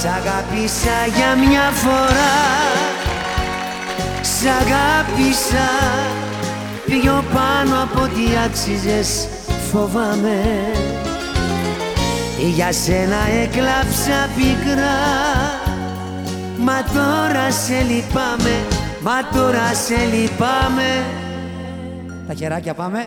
Σ' αγάπησα για μια φορά. Σ' αγάπησα πιο πάνω από ό,τι άξιζες φοβάμαι. Για σένα έκλαψα πικρά. Μα τώρα σε λυπάμαι. Μα τώρα σε λυπάμαι. Τα χεράκια πάμε.